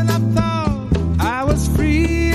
and I thought I was free.